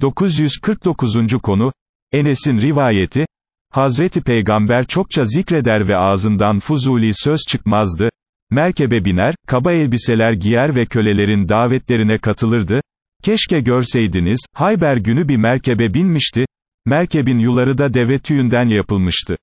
949. konu, Enes'in rivayeti, Hazreti Peygamber çokça zikreder ve ağzından fuzuli söz çıkmazdı, merkebe biner, kaba elbiseler giyer ve kölelerin davetlerine katılırdı, keşke görseydiniz, Hayber günü bir merkebe binmişti, merkebin yuları da deve tüyünden yapılmıştı.